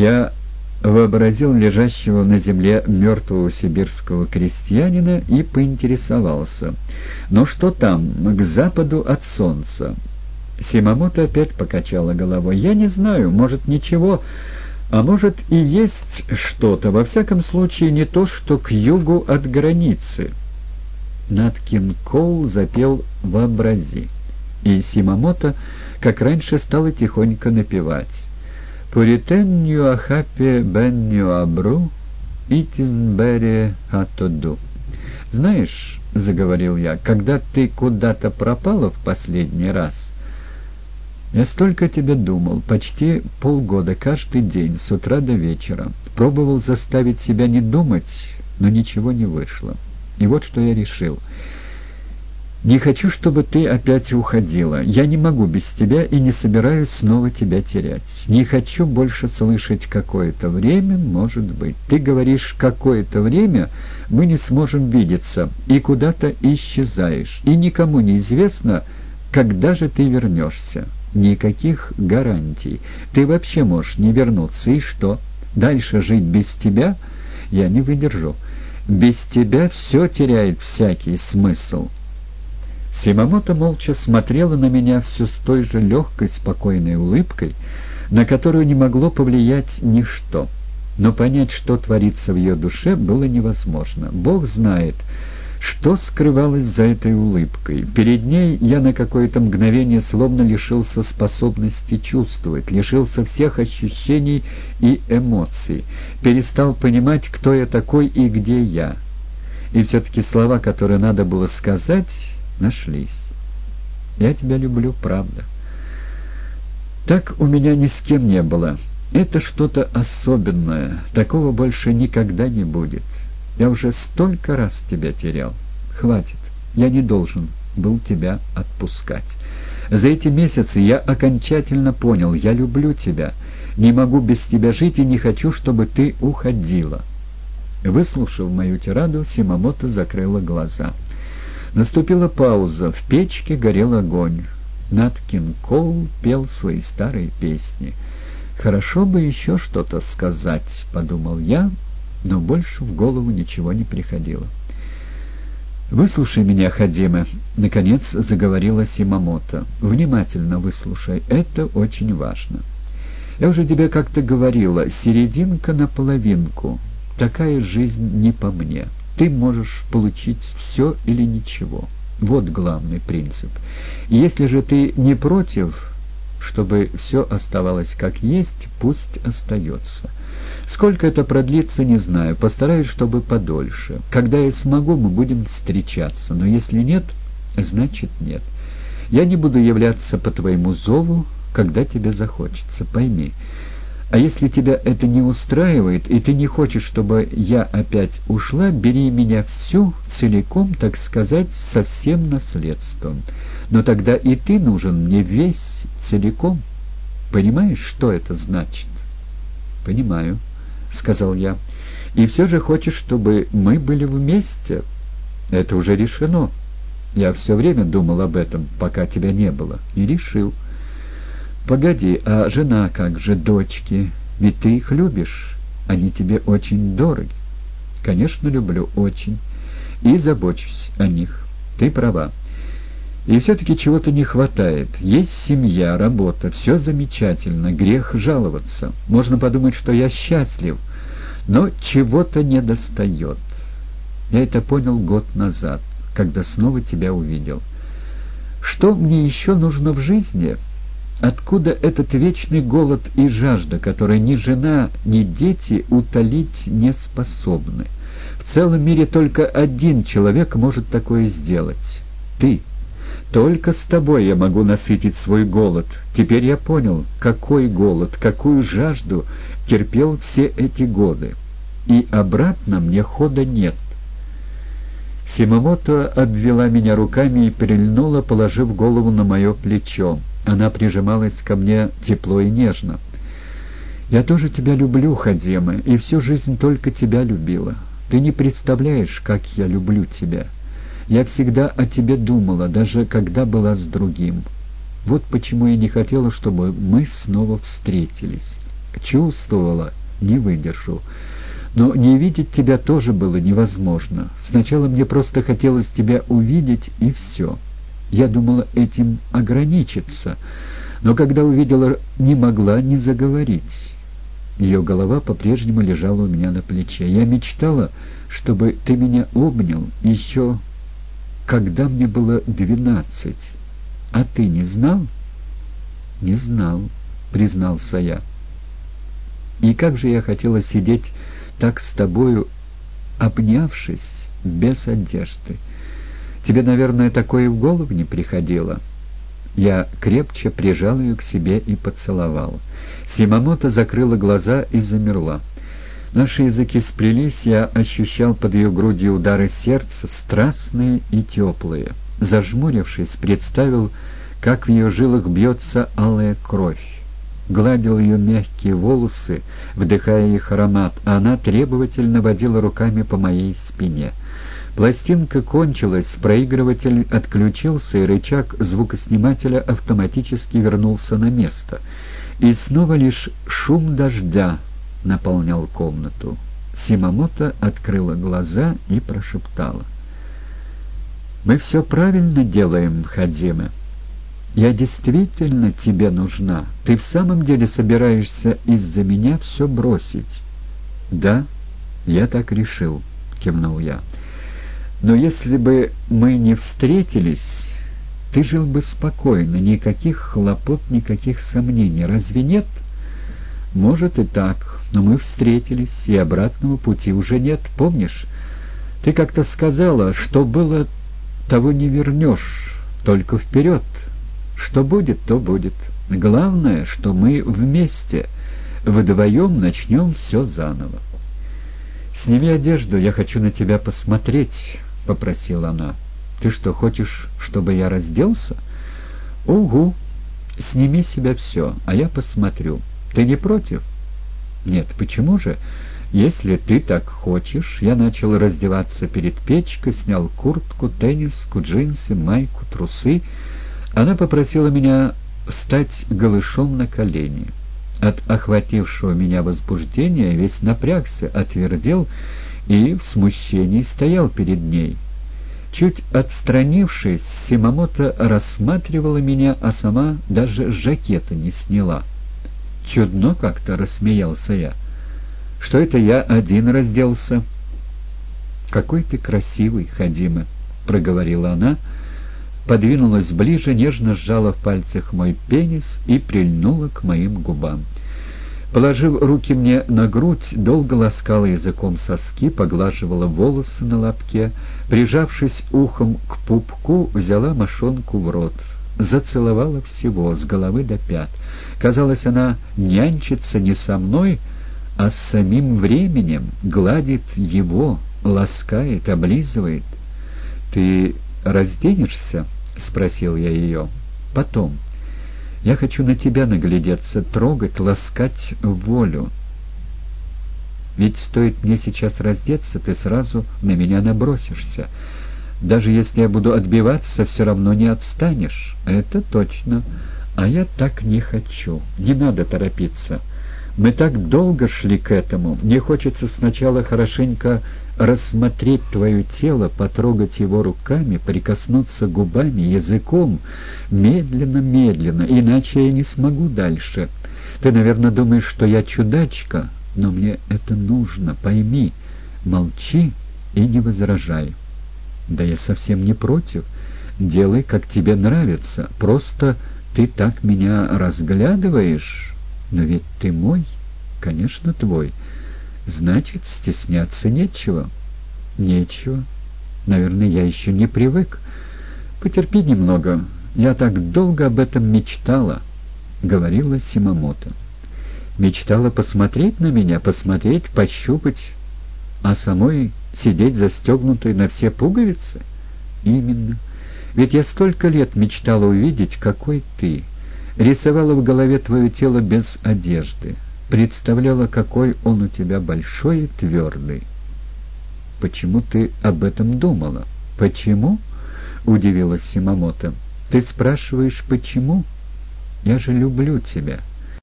Я вообразил лежащего на земле мертвого сибирского крестьянина и поинтересовался. «Ну что там, к западу от солнца?» Симамото опять покачала головой. «Я не знаю, может, ничего, а может и есть что-то, во всяком случае не то, что к югу от границы». Наткин Коул запел «Вообрази», и Симамото, как раньше, стала тихонько напевать. Пуритенню ахапе бенню абру, итизбере атоду. «Знаешь, — заговорил я, — когда ты куда-то пропала в последний раз, я столько тебя думал, почти полгода, каждый день, с утра до вечера. Пробовал заставить себя не думать, но ничего не вышло. И вот что я решил — «Не хочу, чтобы ты опять уходила. Я не могу без тебя и не собираюсь снова тебя терять. Не хочу больше слышать какое-то время, может быть. Ты говоришь «какое-то время» мы не сможем видеться, и куда-то исчезаешь, и никому не известно, когда же ты вернешься. Никаких гарантий. Ты вообще можешь не вернуться, и что? Дальше жить без тебя я не выдержу. Без тебя все теряет всякий смысл». Симамото молча смотрела на меня все с той же легкой, спокойной улыбкой, на которую не могло повлиять ничто. Но понять, что творится в ее душе, было невозможно. Бог знает, что скрывалось за этой улыбкой. Перед ней я на какое-то мгновение словно лишился способности чувствовать, лишился всех ощущений и эмоций, перестал понимать, кто я такой и где я. И все-таки слова, которые надо было сказать нашлись. Я тебя люблю, правда. Так у меня ни с кем не было. Это что-то особенное. Такого больше никогда не будет. Я уже столько раз тебя терял. Хватит. Я не должен был тебя отпускать. За эти месяцы я окончательно понял, я люблю тебя. Не могу без тебя жить и не хочу, чтобы ты уходила. Выслушав мою тираду, Симамото закрыла глаза. Наступила пауза, в печке горел огонь. Наткин Коул пел свои старые песни. «Хорошо бы еще что-то сказать», — подумал я, но больше в голову ничего не приходило. «Выслушай меня, Хадима», — наконец заговорила Симамото. «Внимательно выслушай, это очень важно. Я уже тебе как-то говорила, серединка на половинку. Такая жизнь не по мне» ты можешь получить все или ничего. Вот главный принцип. Если же ты не против, чтобы все оставалось как есть, пусть остается. Сколько это продлится, не знаю. Постараюсь, чтобы подольше. Когда я смогу, мы будем встречаться. Но если нет, значит нет. Я не буду являться по твоему зову, когда тебе захочется. Пойми, а если тебя это не устраивает, и ты не хочешь, чтобы я опять ушла, бери меня всю, целиком, так сказать, со всем наследством. Но тогда и ты нужен мне весь, целиком. Понимаешь, что это значит? «Понимаю», — сказал я. «И все же хочешь, чтобы мы были вместе?» «Это уже решено. Я все время думал об этом, пока тебя не было, и решил». «Погоди, а жена как же, дочки? Ведь ты их любишь, они тебе очень дороги». «Конечно, люблю, очень. И забочусь о них. Ты права. И все-таки чего-то не хватает. Есть семья, работа, все замечательно, грех жаловаться. Можно подумать, что я счастлив, но чего-то не достает. Я это понял год назад, когда снова тебя увидел. Что мне еще нужно в жизни?» Откуда этот вечный голод и жажда, которые ни жена, ни дети утолить не способны? В целом мире только один человек может такое сделать — ты. Только с тобой я могу насытить свой голод. Теперь я понял, какой голод, какую жажду терпел все эти годы. И обратно мне хода нет. Симамото обвела меня руками и прильнула, положив голову на мое плечо. Она прижималась ко мне тепло и нежно. «Я тоже тебя люблю, Хадема, и всю жизнь только тебя любила. Ты не представляешь, как я люблю тебя. Я всегда о тебе думала, даже когда была с другим. Вот почему я не хотела, чтобы мы снова встретились. чувствовала, не выдержу. Но не видеть тебя тоже было невозможно. Сначала мне просто хотелось тебя увидеть, и все. Я думала этим ограничиться, но когда увидела, не могла не заговорить. Ее голова по-прежнему лежала у меня на плече. Я мечтала, чтобы ты меня обнял еще, когда мне было двенадцать. А ты не знал? Не знал, признался я. И как же я хотела сидеть так с тобою, обнявшись, без одежды. Тебе, наверное, такое в голову не приходило?» Я крепче прижал ее к себе и поцеловал. Симамото закрыла глаза и замерла. Наши языки сплелись, я ощущал под ее грудью удары сердца, страстные и теплые. Зажмурившись, представил, как в ее жилах бьется алая кровь гладил ее мягкие волосы, вдыхая их аромат, а она требовательно водила руками по моей спине. Пластинка кончилась, проигрыватель отключился, и рычаг звукоснимателя автоматически вернулся на место. И снова лишь шум дождя наполнял комнату. Симамото открыла глаза и прошептала. «Мы все правильно делаем, Хадиме». Я действительно тебе нужна. Ты в самом деле собираешься из-за меня все бросить?» «Да, я так решил», — кивнул я. «Но если бы мы не встретились, ты жил бы спокойно, никаких хлопот, никаких сомнений. Разве нет?» «Может и так, но мы встретились, и обратного пути уже нет, помнишь? Ты как-то сказала, что было, того не вернешь, только вперед». Что будет, то будет. Главное, что мы вместе, вдвоем начнем все заново. «Сними одежду, я хочу на тебя посмотреть», — попросила она. «Ты что, хочешь, чтобы я разделся?» «Угу. Сними себя все, а я посмотрю. Ты не против?» «Нет, почему же?» «Если ты так хочешь...» Я начал раздеваться перед печкой, снял куртку, тенниску, джинсы, майку, трусы она попросила меня стать голышом на колени. От охватившего меня возбуждения весь напрягся, отвердел и в смущении стоял перед ней. Чуть отстранившись, Симамото рассматривала меня, а сама даже жакета не сняла. Чудно как-то рассмеялся я. Что это я один разделся? «Какой ты красивый, Хадима!» — проговорила она, — подвинулась ближе, нежно сжала в пальцах мой пенис и прильнула к моим губам. Положив руки мне на грудь, долго ласкала языком соски, поглаживала волосы на лобке, прижавшись ухом к пупку, взяла мошонку в рот, зацеловала всего, с головы до пят. Казалось, она нянчится не со мной, а с самим временем, гладит его, ласкает, облизывает. «Ты разденешься?» — спросил я ее. «Потом. Я хочу на тебя наглядеться, трогать, ласкать волю. Ведь стоит мне сейчас раздеться, ты сразу на меня набросишься. Даже если я буду отбиваться, все равно не отстанешь. Это точно. А я так не хочу. Не надо торопиться. Мы так долго шли к этому. Мне хочется сначала хорошенько рассмотреть твое тело, потрогать его руками, прикоснуться губами, языком, медленно-медленно, иначе я не смогу дальше. Ты, наверное, думаешь, что я чудачка, но мне это нужно, пойми. Молчи и не возражай. Да я совсем не против. Делай, как тебе нравится. Просто ты так меня разглядываешь. Но ведь ты мой, конечно, твой. Значит, стесняться нечего. Нечего. Наверное, я еще не привык. Потерпи немного. Я так долго об этом мечтала, — говорила Симамото. Мечтала посмотреть на меня, посмотреть, пощупать, а самой сидеть застегнутой на все пуговицы? Именно. Ведь я столько лет мечтала увидеть, какой ты. Рисовала в голове твое тело без одежды представляла, какой он у тебя большой и твердый. «Почему ты об этом думала?» «Почему?» — удивилась Симамото. «Ты спрашиваешь, почему?» «Я же люблю тебя».